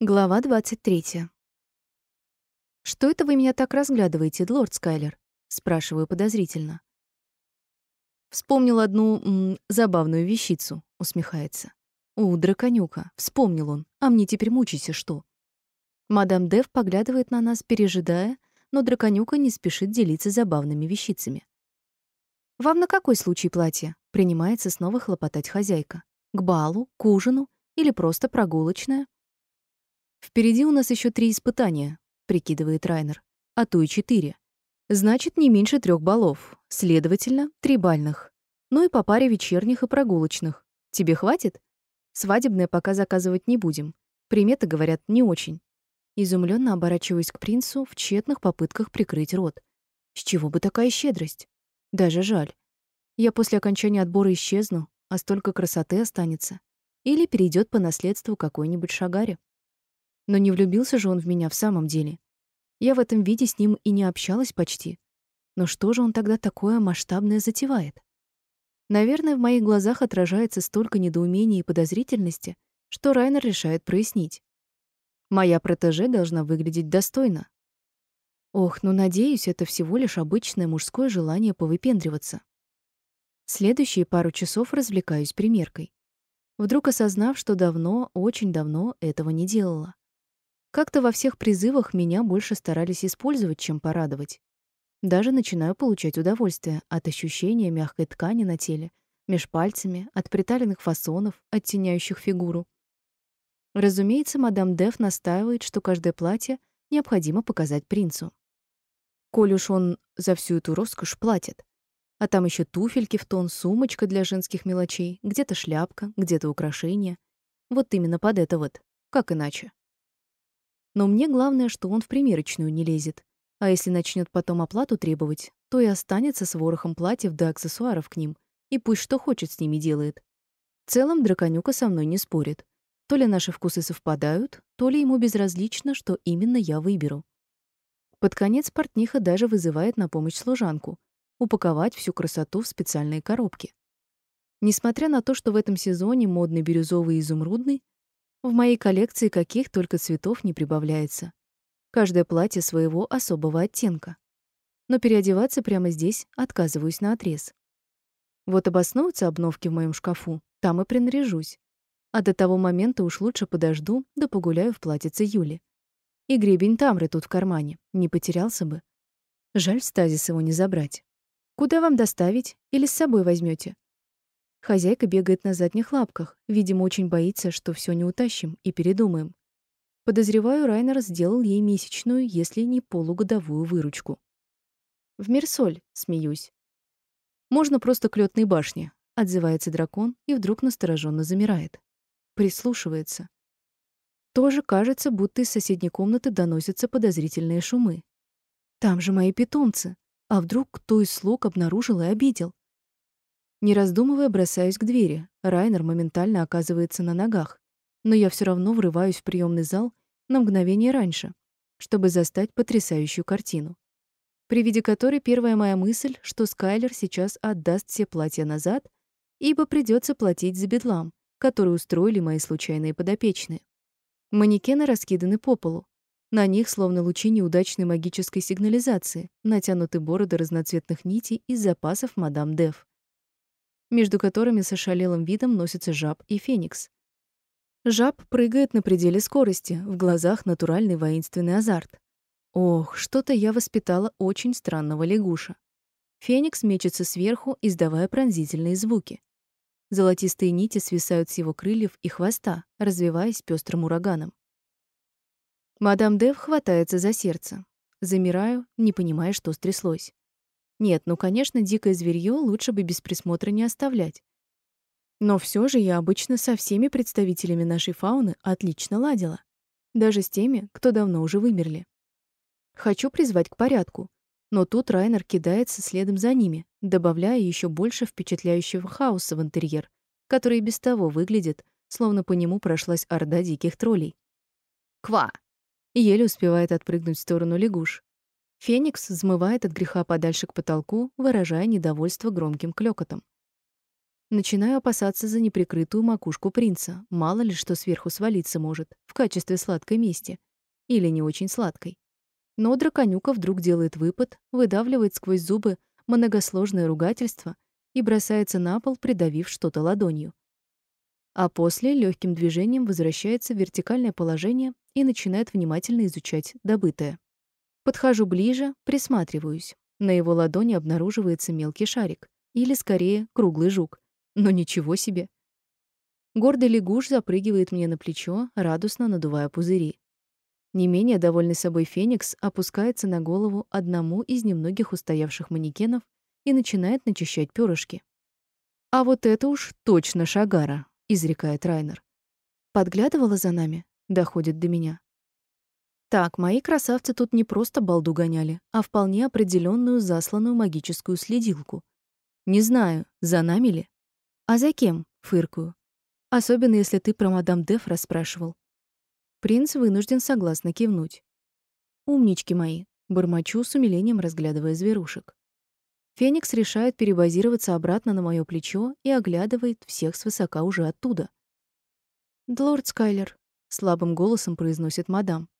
Глава 23. «Что это вы меня так разглядываете, лорд Скайлер?» — спрашиваю подозрительно. «Вспомнил одну м, забавную вещицу», — усмехается. «У, драконюка, вспомнил он, а мне теперь мучайся что?» Мадам Дев поглядывает на нас, пережидая, но драконюка не спешит делиться забавными вещицами. «Вам на какой случай платье?» — принимается снова хлопотать хозяйка. «К балу, к ужину или просто прогулочное?» Впереди у нас еще три испытания, прикидывает Райнер, а то и четыре. Значит, не меньше трех баллов, следовательно, три бальных. Ну и по паре вечерних и прогулочных. Тебе хватит? Свадебное пока заказывать не будем. Приметы, говорят, не очень. Изумленно оборачиваюсь к принцу в тщетных попытках прикрыть рот. С чего бы такая щедрость? Даже жаль. Я после окончания отбора исчезну, а столько красоты останется. Или перейдет по наследству какой-нибудь шагаре. Но не влюбился же он в меня в самом деле. Я в этом виде с ним и не общалась почти. Но что же он тогда такое масштабное затевает? Наверное, в моих глазах отражается столько недоумения и подозрительности, что Райнер решает прояснить. Моя протеже должна выглядеть достойно. Ох, ну надеюсь, это всего лишь обычное мужское желание повыпендриваться. Следующие пару часов развлекаюсь примеркой. Вдруг осознав, что давно, очень давно этого не делала. Как-то во всех призывах меня больше старались использовать, чем порадовать. Даже начинаю получать удовольствие от ощущения мягкой ткани на теле, меж пальцами, от приталенных фасонов, оттеняющих фигуру. Разумеется, мадам Деф настаивает, что каждое платье необходимо показать принцу. Коль уж он за всю эту роскошь платит. А там еще туфельки в тон, сумочка для женских мелочей, где-то шляпка, где-то украшения. Вот именно под это вот. Как иначе? Но мне главное, что он в примерочную не лезет. А если начнет потом оплату требовать, то и останется с ворохом платьев да аксессуаров к ним, и пусть что хочет с ними делает. В целом драконюка со мной не спорит. То ли наши вкусы совпадают, то ли ему безразлично, что именно я выберу. Под конец портниха даже вызывает на помощь служанку упаковать всю красоту в специальные коробки. Несмотря на то, что в этом сезоне модный бирюзовый и изумрудный, в моей коллекции каких только цветов не прибавляется. Каждое платье своего особого оттенка. Но переодеваться прямо здесь отказываюсь на отрез. Вот обоснуются обновки в моем шкафу, там и принаряжусь. А до того момента уж лучше подожду, да погуляю в платьице Юли. И гребень Тамры тут в кармане, не потерялся бы. Жаль стазис его не забрать. Куда вам доставить или с собой возьмете? Хозяйка бегает на задних лапках, видимо, очень боится, что все не утащим и передумаем. Подозреваю, Райнер сделал ей месячную, если не полугодовую выручку. В Мерсоль, смеюсь. Можно просто к лётной башне, отзывается дракон и вдруг настороженно замирает. Прислушивается. Тоже кажется, будто из соседней комнаты доносятся подозрительные шумы. Там же мои питомцы. А вдруг кто из слуг обнаружил и обидел? Не раздумывая, бросаюсь к двери. Райнер моментально оказывается на ногах, но я все равно врываюсь в приемный зал на мгновение раньше, чтобы застать потрясающую картину, при виде которой первая моя мысль, что Скайлер сейчас отдаст все платья назад, ибо придется платить за бедлам, который устроили мои случайные подопечные. Манекены раскиданы по полу. На них, словно лучи неудачной магической сигнализации, натянуты бороды разноцветных нитей из запасов мадам Дев между которыми с ошалелым видом носятся жаб и феникс. Жаб прыгает на пределе скорости, в глазах натуральный воинственный азарт. Ох, что-то я воспитала очень странного лягуша. Феникс мечется сверху, издавая пронзительные звуки. Золотистые нити свисают с его крыльев и хвоста, развиваясь пестрым ураганом. Мадам Дев хватается за сердце. Замираю, не понимая, что стряслось. Нет, ну, конечно, дикое зверье лучше бы без присмотра не оставлять. Но все же я обычно со всеми представителями нашей фауны отлично ладила. Даже с теми, кто давно уже вымерли. Хочу призвать к порядку. Но тут Райнер кидается следом за ними, добавляя еще больше впечатляющего хаоса в интерьер, который без того выглядит, словно по нему прошлась орда диких троллей. «Ква!» Еле успевает отпрыгнуть в сторону лягуш. Феникс взмывает от греха подальше к потолку, выражая недовольство громким клёкотом. Начинаю опасаться за неприкрытую макушку принца. Мало ли что сверху свалиться может в качестве сладкой мести. Или не очень сладкой. Но драконюка вдруг делает выпад, выдавливает сквозь зубы многосложное ругательство и бросается на пол, придавив что-то ладонью. А после легким движением возвращается в вертикальное положение и начинает внимательно изучать добытое. Подхожу ближе, присматриваюсь. На его ладони обнаруживается мелкий шарик, или скорее круглый жук. Но ничего себе. Гордый лягуш запрыгивает мне на плечо, радостно надувая пузыри. Не менее довольный собой Феникс опускается на голову одному из немногих устоявших манекенов и начинает начищать перышки. «А вот это уж точно Шагара», — изрекает Райнер. «Подглядывала за нами?» — доходит до меня. Так, мои красавцы тут не просто балду гоняли, а вполне определенную засланную магическую следилку. Не знаю, за нами ли. «А за кем?» — фыркую. «Особенно, если ты про мадам Деф расспрашивал». Принц вынужден согласно кивнуть. «Умнички мои», — бормочу с умилением, разглядывая зверушек. Феникс решает перебазироваться обратно на моё плечо и оглядывает всех свысока уже оттуда. «Лорд Скайлер», — слабым голосом произносит мадам.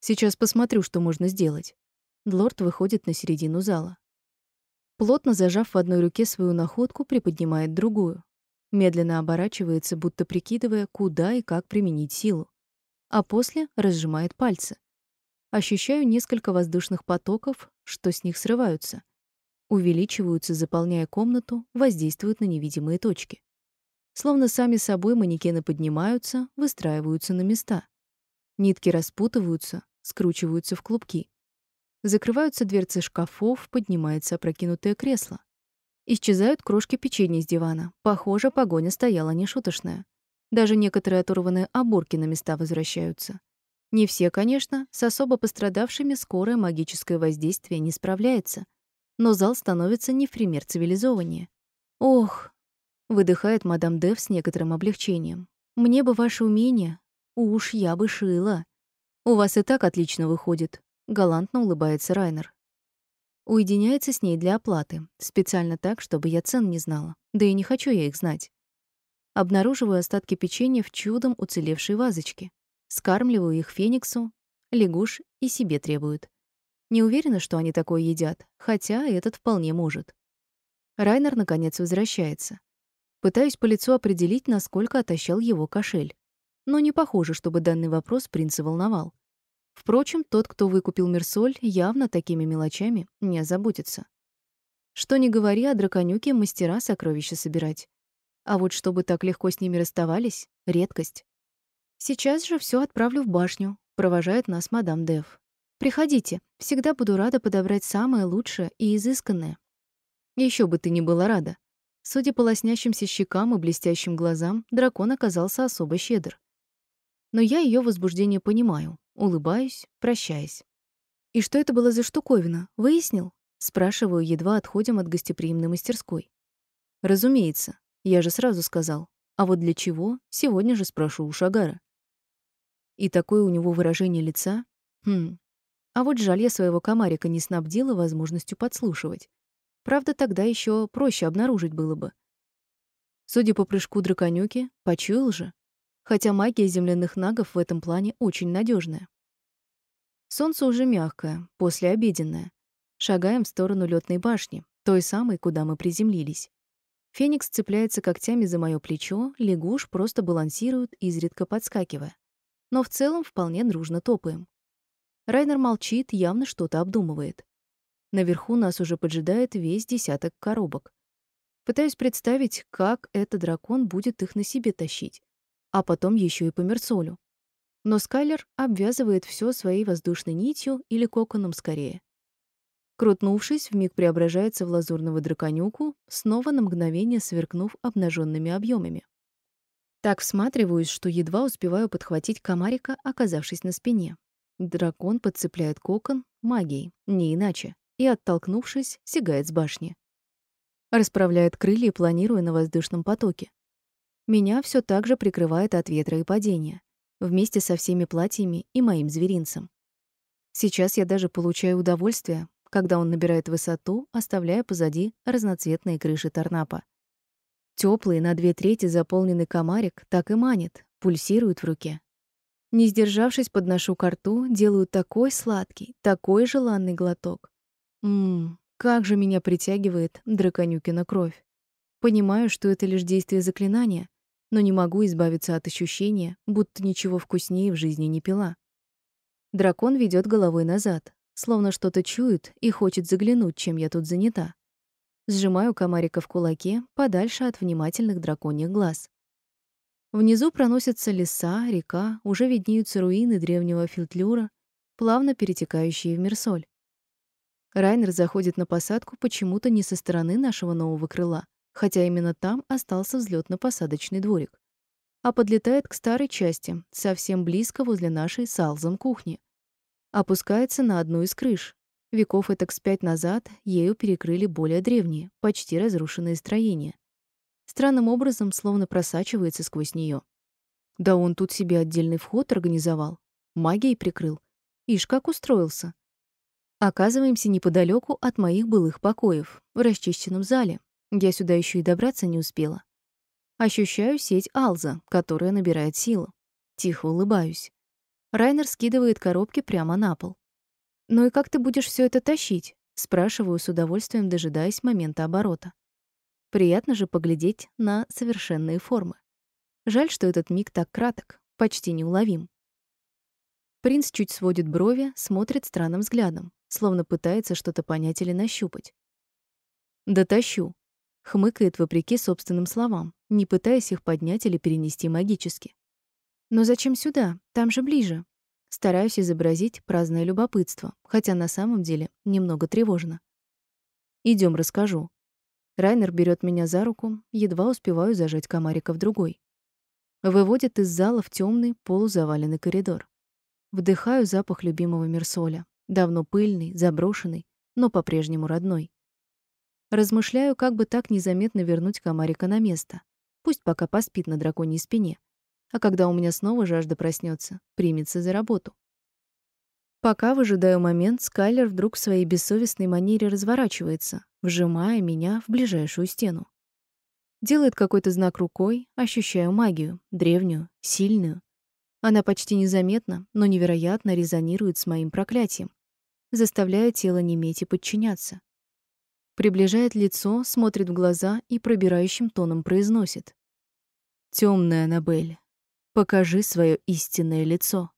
«Сейчас посмотрю, что можно сделать». Лорд выходит на середину зала. Плотно зажав в одной руке свою находку, приподнимает другую. Медленно оборачивается, будто прикидывая, куда и как применить силу. А после разжимает пальцы. Ощущаю несколько воздушных потоков, что с них срываются. Увеличиваются, заполняя комнату, воздействуют на невидимые точки. Словно сами собой манекены поднимаются, выстраиваются на места. Нитки распутываются, скручиваются в клубки. Закрываются дверцы шкафов, поднимается опрокинутое кресло. Исчезают крошки печенья с дивана. Похоже, погоня стояла нешуточная. Даже некоторые оторванные оборки на места возвращаются. Не все, конечно, с особо пострадавшими скорое магическое воздействие не справляется. Но зал становится не в пример цивилизованнее. «Ох!» — выдыхает мадам Дев с некоторым облегчением. «Мне бы ваше умение. Уж я бы шила. У вас и так отлично выходит галантно улыбается Райнер. Уединяется с ней для оплаты, специально так, чтобы я цен не знала. Да и не хочу я их знать. Обнаруживаю остатки печенья в чудом уцелевшей вазочке. Скармливаю их Фениксу, лягуш и себе требуют. Не уверена, что они такое едят, хотя этот вполне может. Райнер наконец возвращается. Пытаюсь по лицу определить, насколько отощал его кошель. Но не похоже, чтобы данный вопрос принца волновал. Впрочем, тот, кто выкупил Мерсоль, явно такими мелочами не озаботится. Что ни говори, о драконюке мастера сокровища собирать. А вот чтобы так легко с ними расставались — редкость. Сейчас же все отправлю в башню, провожает нас мадам Дев. Приходите, всегда буду рада подобрать самое лучшее и изысканное. Еще бы ты не была рада. Судя по лоснящимся щекам и блестящим глазам, дракон оказался особо щедр. Но я ее возбуждение понимаю. Улыбаюсь, прощаясь. «И что это было за штуковина? Выяснил?» Спрашиваю, едва отходим от гостеприимной мастерской. «Разумеется. Я же сразу сказал. А вот для чего, сегодня же спрошу у Шагара». И такое у него выражение лица. Хм. А вот жаль, я своего комарика не снабдила возможностью подслушивать. Правда, тогда еще проще обнаружить было бы. Судя по прыжку драконюки, почуял же хотя магия земляных нагов в этом плане очень надежная. Солнце уже мягкое, послеобеденное. Шагаем в сторону лётной башни, той самой, куда мы приземлились. Феникс цепляется когтями за моё плечо, лягуш просто балансирует, изредка подскакивая. Но в целом вполне дружно топаем. Райнер молчит, явно что-то обдумывает. Наверху нас уже поджидает весь десяток коробок. Пытаюсь представить, как этот дракон будет их на себе тащить а потом еще и по Мерсолю. Но Скайлер обвязывает все своей воздушной нитью или коконом скорее. Крутнувшись, вмиг преображается в лазурного драконюку, снова на мгновение сверкнув обнаженными объемами. Так всматриваюсь, что едва успеваю подхватить комарика, оказавшись на спине. Дракон подцепляет кокон магией, не иначе, и, оттолкнувшись, сигает с башни. Расправляет крылья, планируя на воздушном потоке. Меня все так же прикрывает от ветра и падения, вместе со всеми платьями и моим зверинцем. Сейчас я даже получаю удовольствие, когда он набирает высоту, оставляя позади разноцветные крыши торнапа. Теплый, на две трети заполненный комарик так и манит, пульсирует в руке. Не сдержавшись, подношу ко рту, делаю такой сладкий, такой желанный глоток. Ммм, как же меня притягивает драконюкина кровь. Понимаю, что это лишь действие заклинания, но не могу избавиться от ощущения, будто ничего вкуснее в жизни не пила. Дракон ведет головой назад, словно что-то чует и хочет заглянуть, чем я тут занята. Сжимаю комарика в кулаке, подальше от внимательных драконьих глаз. Внизу проносятся леса, река, уже виднеются руины древнего Филтлюра, плавно перетекающие в Мерсоль. Райнер заходит на посадку почему-то не со стороны нашего нового крыла, хотя именно там остался взлётно-посадочный дворик, а подлетает к старой части, совсем близко возле нашей с Алзом кухни. Опускается на одну из крыш. Веков этак с пять назад ею перекрыли более древние, почти разрушенные строения странным образом словно просачивается сквозь нее. Да он тут себе отдельный вход организовал, магией прикрыл. Ишь, как устроился. Оказываемся неподалеку от моих былых покоев, в расчищенном зале. Я сюда еще и добраться не успела. Ощущаю сеть Алза, которая набирает силу. Тихо улыбаюсь. Райнер скидывает коробки прямо на пол. «Ну и как ты будешь все это тащить?» Спрашиваю с удовольствием, дожидаясь момента оборота. Приятно же поглядеть на совершенные формы. Жаль, что этот миг так краток, почти неуловим. Принц чуть сводит брови, смотрит странным взглядом, словно пытается что-то понять или нащупать. «Дотащу», — хмыкает вопреки собственным словам, не пытаясь их поднять или перенести магически. «Но зачем сюда? Там же ближе». Стараюсь изобразить праздное любопытство, хотя на самом деле немного тревожно. Идем, расскажу», Райнер берет меня за руку, едва успеваю зажать комарика в другой. Выводит из зала в темный, полузаваленный коридор. Вдыхаю запах любимого Мерсоля, давно пыльный, заброшенный, но по-прежнему родной. Размышляю, как бы так незаметно вернуть комарика на место. Пусть пока поспит на драконьей спине. А когда у меня снова жажда проснется, примется за работу. Пока выжидаю момент, Скайлер вдруг в своей бессовестной манере разворачивается, вжимая меня в ближайшую стену. Делает какой-то знак рукой, ощущаю магию, древнюю, сильную. Она почти незаметна, но невероятно резонирует с моим проклятием, заставляя тело неметь и подчиняться. Приближает лицо, смотрит в глаза и пробирающим тоном произносит: "Темная Анабель, покажи свое истинное лицо".